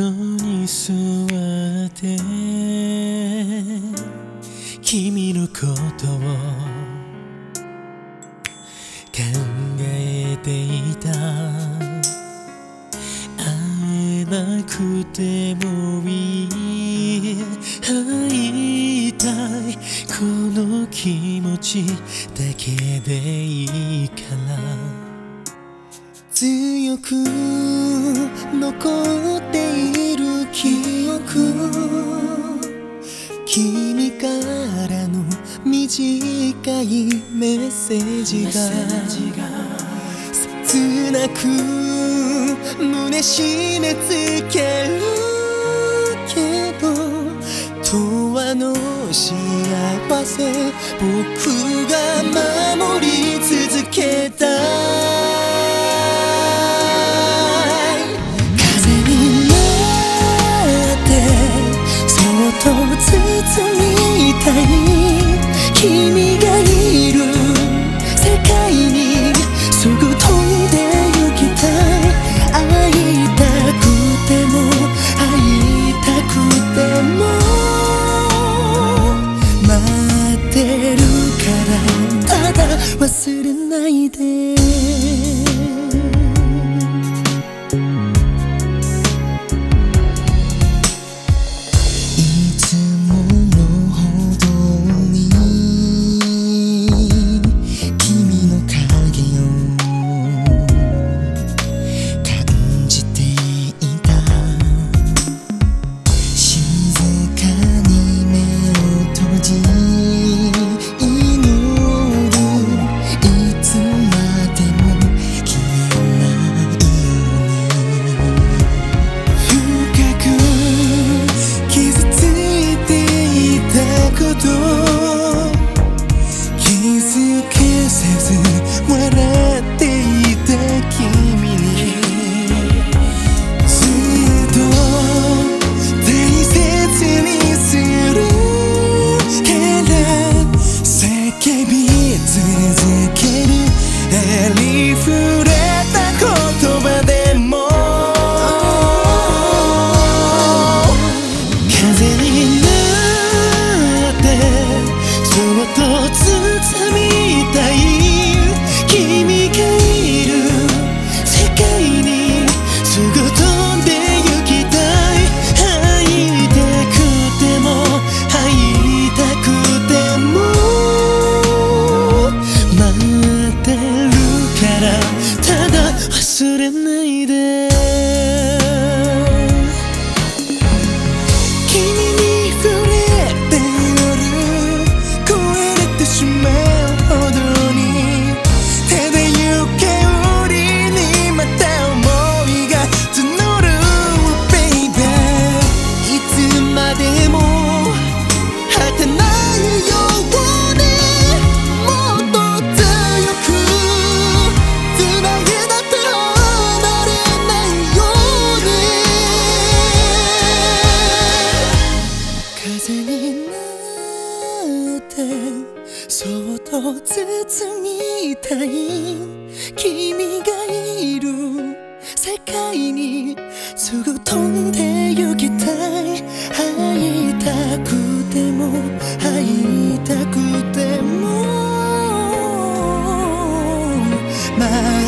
角に座って君のことを考えていた。会えなくてもいい。会いたい。この気持ちだけでいいから。強く残って君からの短いメッセージが切なく胸締め付けるけど永遠の幸せ僕が守り君がいる世界にすぐ飛んで行きたい。会いたくても会いたくても。待ってるからただ忘れないで。と気づけせず笑っていた君にずっと大切にするから叫び続けるありふれと包みたい君がいる世界にすぐ飛んで行きたい。会いたくても会いたくても。待ってるからただ忘れないで。そっと包みたい君がいる世界にすぐ飛んで行きたい。会いたくても会いたくても。まあ